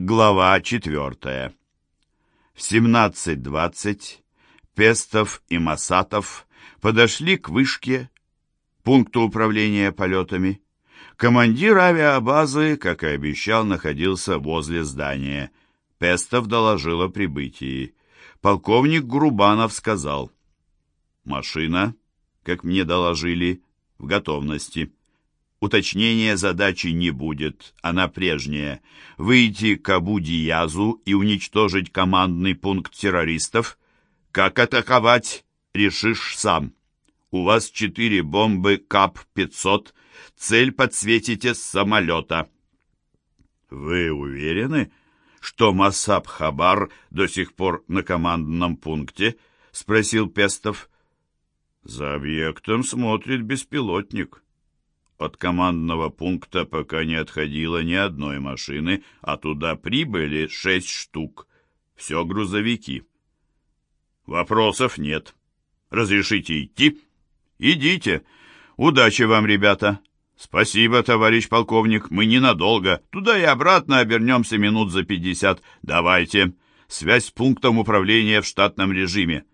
Глава четвертая. В 17.20 Пестов и Масатов подошли к вышке, пункту управления полетами. Командир авиабазы, как и обещал, находился возле здания. Пестов доложил о прибытии. Полковник Грубанов сказал, «Машина, как мне доложили, в готовности». Уточнения задачи не будет, она прежняя. Выйти к Абу-Диязу и уничтожить командный пункт террористов? Как атаковать, решишь сам. У вас четыре бомбы КАП-500, цель подсветите с самолета. Вы уверены, что Масаб Хабар до сих пор на командном пункте? Спросил Пестов. За объектом смотрит беспилотник. От командного пункта пока не отходило ни одной машины, а туда прибыли шесть штук. Все грузовики. Вопросов нет. Разрешите идти? Идите. Удачи вам, ребята. Спасибо, товарищ полковник. Мы ненадолго. Туда и обратно обернемся минут за пятьдесят. Давайте. Связь с пунктом управления в штатном режиме.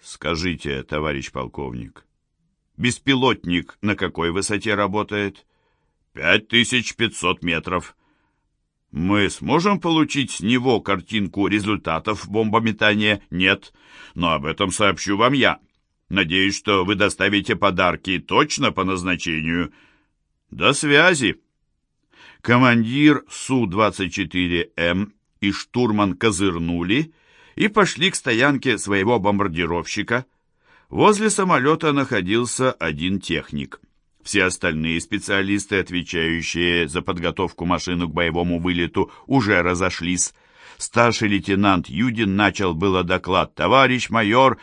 Скажите, товарищ полковник, Беспилотник на какой высоте работает? 5500 метров. Мы сможем получить с него картинку результатов бомбометания? Нет, но об этом сообщу вам я. Надеюсь, что вы доставите подарки точно по назначению. До связи. Командир Су-24М и штурман козырнули и пошли к стоянке своего бомбардировщика – Возле самолета находился один техник. Все остальные специалисты, отвечающие за подготовку машины к боевому вылету, уже разошлись. Старший лейтенант Юдин начал было доклад «Товарищ майор»,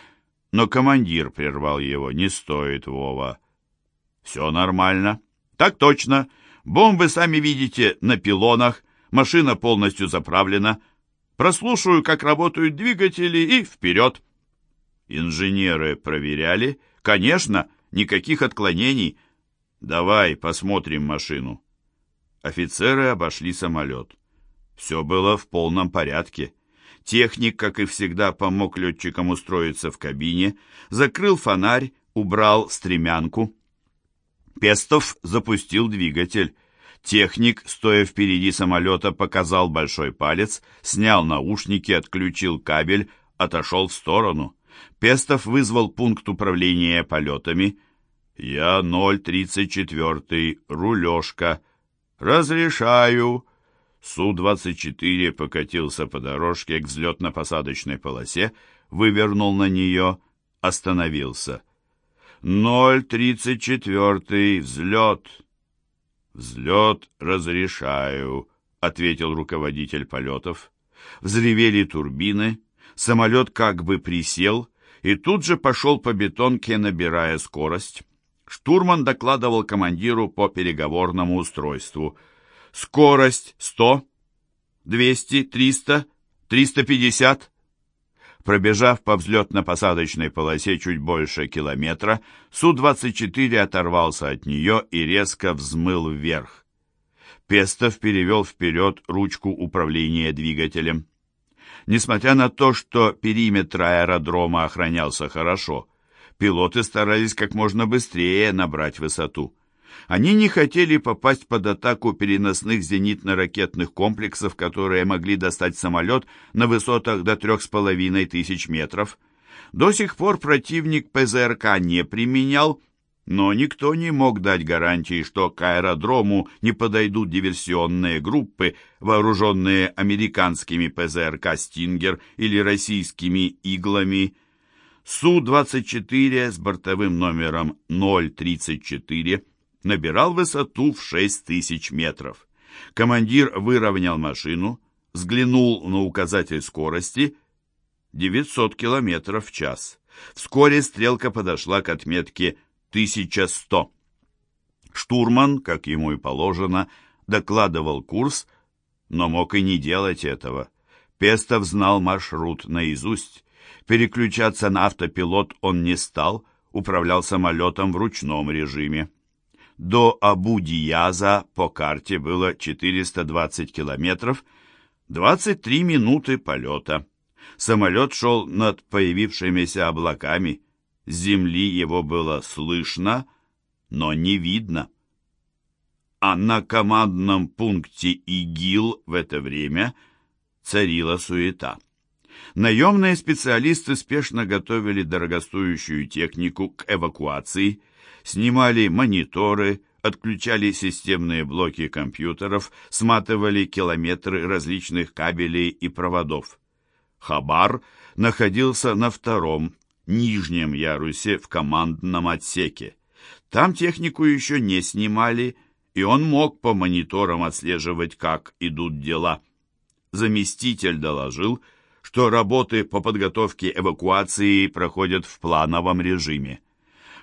но командир прервал его «Не стоит, Вова». «Все нормально». «Так точно. Бомбы, сами видите, на пилонах. Машина полностью заправлена. Прослушаю, как работают двигатели, и вперед». Инженеры проверяли? Конечно, никаких отклонений. Давай посмотрим машину. Офицеры обошли самолет. Все было в полном порядке. Техник, как и всегда, помог летчикам устроиться в кабине, закрыл фонарь, убрал стремянку. Пестов запустил двигатель. Техник, стоя впереди самолета, показал большой палец, снял наушники, отключил кабель, отошел в сторону. Пестов вызвал пункт управления полетами. «Я 034, рулежка. Разрешаю». Су-24 покатился по дорожке к взлетно-посадочной полосе, вывернул на нее, остановился. «034, взлет». «Взлет разрешаю», — ответил руководитель полетов. Взревели турбины, самолет как бы присел и тут же пошел по бетонке, набирая скорость. Штурман докладывал командиру по переговорному устройству. «Скорость 100, 200, 300, 350». Пробежав по взлетно-посадочной полосе чуть больше километра, Су-24 оторвался от нее и резко взмыл вверх. Пестов перевел вперед ручку управления двигателем. Несмотря на то, что периметр аэродрома охранялся хорошо, пилоты старались как можно быстрее набрать высоту. Они не хотели попасть под атаку переносных зенитно-ракетных комплексов, которые могли достать самолет на высотах до трех с половиной тысяч метров. До сих пор противник ПЗРК не применял но никто не мог дать гарантии, что к аэродрому не подойдут диверсионные группы, вооруженные американскими ПЗРК «Стингер» или российскими «Иглами». Су-24 с бортовым номером 034 набирал высоту в 6 тысяч метров. Командир выровнял машину, взглянул на указатель скорости 900 километров в час. Вскоре стрелка подошла к отметке 1100. Штурман, как ему и положено, докладывал курс, но мог и не делать этого. Пестов знал маршрут наизусть. Переключаться на автопилот он не стал, управлял самолетом в ручном режиме. До Абу-Дияза по карте было 420 километров, 23 минуты полета. Самолет шел над появившимися облаками. С земли его было слышно, но не видно. А на командном пункте ИГИЛ в это время царила суета. Наемные специалисты спешно готовили дорогостоящую технику к эвакуации, снимали мониторы, отключали системные блоки компьютеров, сматывали километры различных кабелей и проводов. Хабар находился на втором, нижнем ярусе в командном отсеке. Там технику еще не снимали, и он мог по мониторам отслеживать, как идут дела. Заместитель доложил, что работы по подготовке эвакуации проходят в плановом режиме.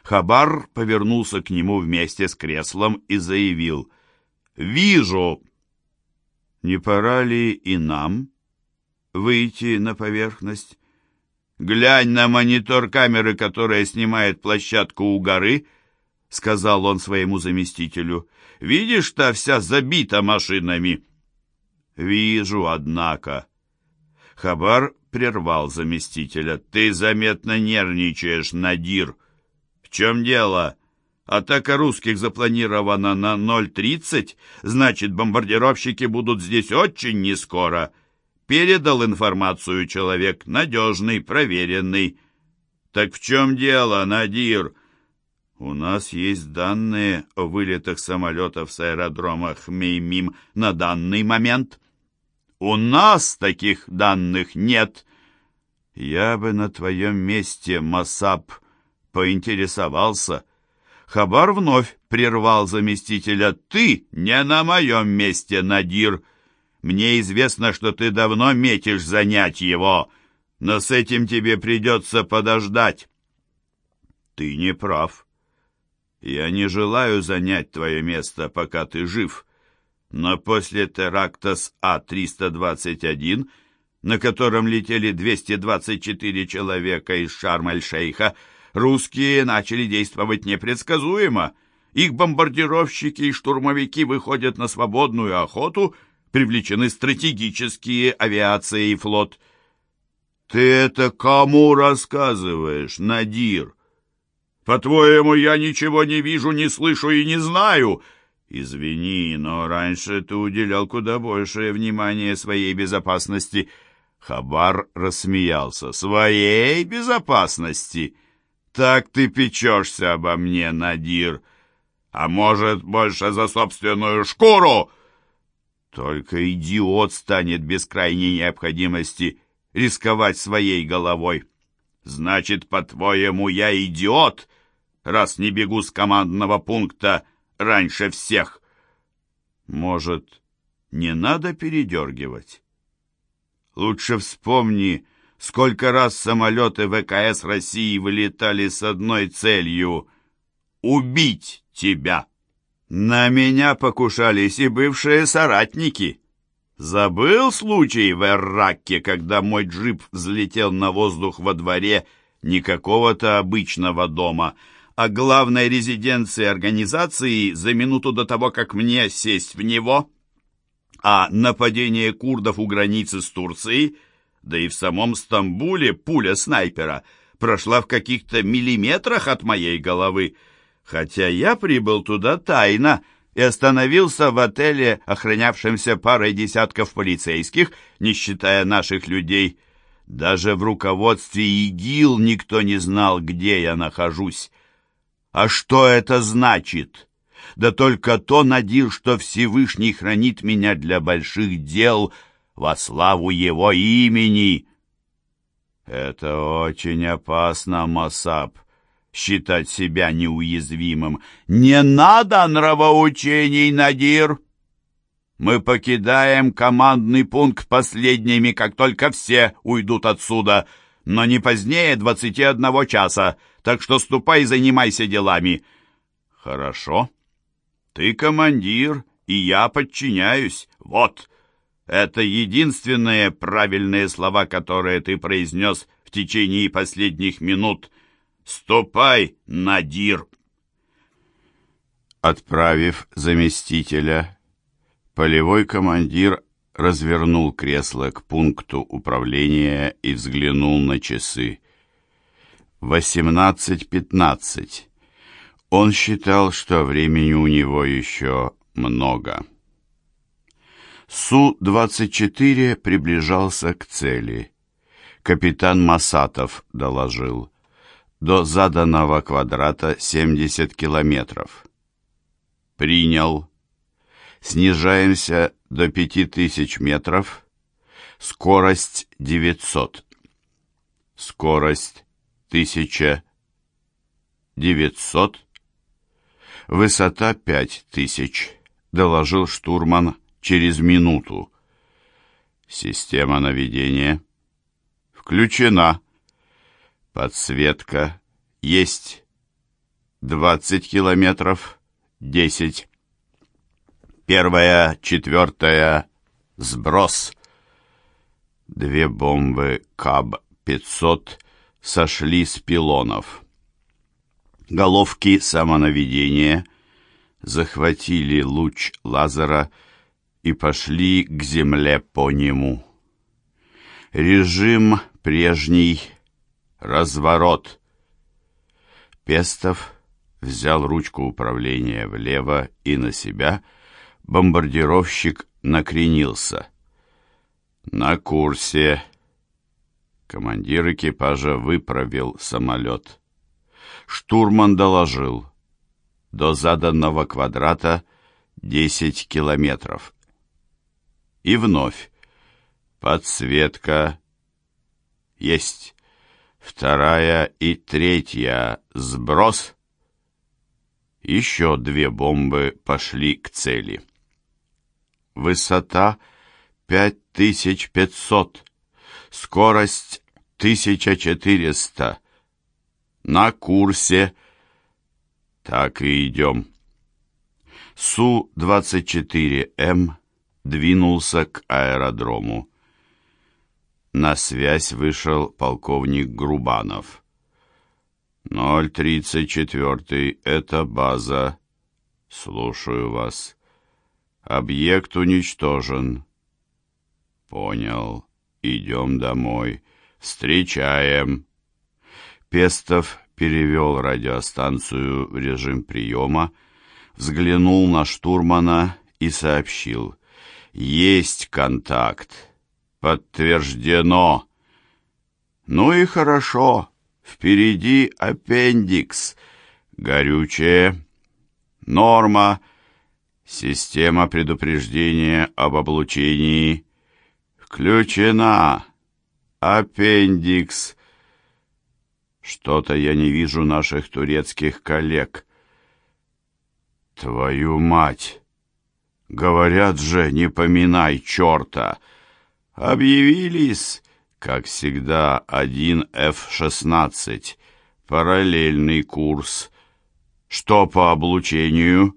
Хабар повернулся к нему вместе с креслом и заявил «Вижу!» «Не пора ли и нам выйти на поверхность?» «Глянь на монитор камеры, которая снимает площадку у горы», — сказал он своему заместителю. «Видишь, та вся забита машинами». «Вижу, однако». Хабар прервал заместителя. «Ты заметно нервничаешь, Надир». «В чем дело?» «Атака русских запланирована на 0.30, значит, бомбардировщики будут здесь очень нескоро». Передал информацию человек надежный, проверенный. «Так в чем дело, Надир?» «У нас есть данные о вылетах самолетов с аэродрома Хмеймим на данный момент». «У нас таких данных нет». «Я бы на твоем месте, Масап, поинтересовался». Хабар вновь прервал заместителя. «Ты не на моем месте, Надир. Мне известно, что ты давно метишь занять его, но с этим тебе придется подождать». «Ты не прав. Я не желаю занять твое место, пока ты жив». Но после теракта с А-321, на котором летели 224 человека из Шарм-эль-Шейха, русские начали действовать непредсказуемо. Их бомбардировщики и штурмовики выходят на свободную охоту, привлечены стратегические авиация и флот. «Ты это кому рассказываешь, Надир?» «По-твоему, я ничего не вижу, не слышу и не знаю?» «Извини, но раньше ты уделял куда большее внимание своей безопасности». Хабар рассмеялся. «Своей безопасности? Так ты печешься обо мне, Надир. А может, больше за собственную шкуру?» Только идиот станет без крайней необходимости рисковать своей головой. «Значит, по-твоему, я идиот, раз не бегу с командного пункта?» раньше всех. Может, не надо передергивать? Лучше вспомни, сколько раз самолеты ВКС России вылетали с одной целью — убить тебя. На меня покушались и бывшие соратники. Забыл случай в Эрраке, когда мой джип взлетел на воздух во дворе не какого-то обычного дома — о главной резиденции организации за минуту до того, как мне сесть в него, а нападение курдов у границы с Турцией, да и в самом Стамбуле пуля снайпера прошла в каких-то миллиметрах от моей головы, хотя я прибыл туда тайно и остановился в отеле, охранявшемся парой десятков полицейских, не считая наших людей. Даже в руководстве ИГИЛ никто не знал, где я нахожусь. А что это значит? Да только то, Надир, что Всевышний хранит меня для больших дел во славу его имени. Это очень опасно, Масаб, считать себя неуязвимым. Не надо нравоучений, Надир. Мы покидаем командный пункт последними, как только все уйдут отсюда, но не позднее двадцати одного часа так что ступай и занимайся делами». «Хорошо. Ты командир, и я подчиняюсь. Вот, это единственные правильные слова, которые ты произнес в течение последних минут. Ступай, Надир!» Отправив заместителя, полевой командир развернул кресло к пункту управления и взглянул на часы. Восемнадцать пятнадцать. Он считал, что времени у него еще много. Су-24 приближался к цели. Капитан Масатов доложил. До заданного квадрата 70 километров. Принял. Снижаемся до 5000 метров. Скорость 900. Скорость 1900. Высота 5000, доложил штурман через минуту. Система наведения включена. Подсветка есть. 20 километров, 10. Первая, четвертая, сброс. Две бомбы КАБ-500 сошли с пилонов. Головки самонаведения захватили луч лазера и пошли к земле по нему. Режим прежний, разворот. Пестов взял ручку управления влево и на себя, бомбардировщик накренился. На курсе. Командир экипажа выправил самолет. Штурман доложил. До заданного квадрата 10 километров. И вновь. Подсветка. Есть. Вторая и третья. Сброс. Еще две бомбы пошли к цели. Высота 5500. Скорость 1400 на курсе. Так и идем. Су-24М двинулся к аэродрому. На связь вышел полковник Грубанов. 034 это база. Слушаю вас. Объект уничтожен. Понял. Идем домой. Встречаем. Пестов перевел радиостанцию в режим приема, взглянул на штурмана и сообщил. «Есть контакт. Подтверждено». «Ну и хорошо. Впереди аппендикс. Горючее. Норма. Система предупреждения об облучении. Включена. Аппендикс. Что-то я не вижу наших турецких коллег. Твою мать! Говорят же, не поминай черта! Объявились, как всегда, один F-16, параллельный курс. Что по облучению?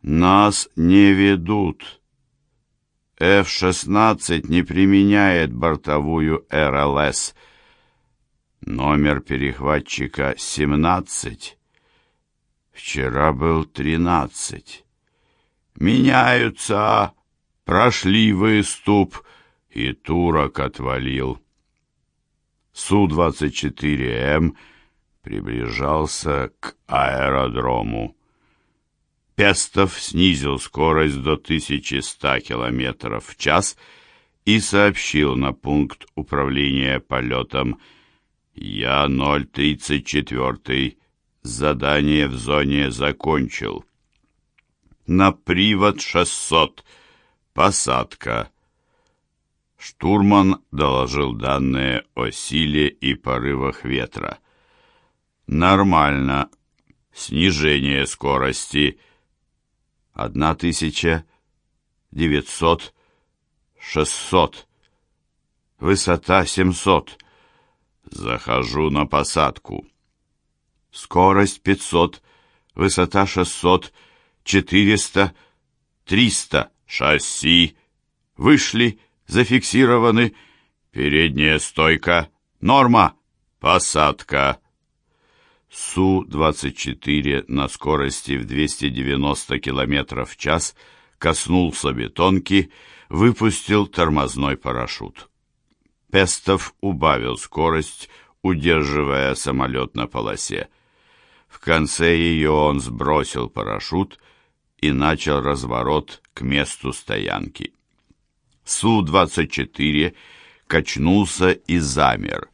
Нас не ведут. F-16 не применяет бортовую РЛС — Номер перехватчика 17. Вчера был 13. Меняются. Прошли выступ, и турок отвалил. Су-24М приближался к аэродрому. Пестов снизил скорость до 1100 км в час и сообщил на пункт управления полетом «Я 034. Задание в зоне закончил». «На привод 600. Посадка». Штурман доложил данные о силе и порывах ветра. «Нормально. Снижение скорости. Одна тысяча девятьсот шестьсот. Высота семьсот. Захожу на посадку. Скорость 500, высота 600, 400, 300. Шасси. Вышли, зафиксированы. Передняя стойка. Норма. Посадка. Су-24 на скорости в 290 км в час коснулся бетонки, выпустил тормозной парашют. Пестов убавил скорость, удерживая самолет на полосе. В конце ее он сбросил парашют и начал разворот к месту стоянки. Су-24 качнулся и замер,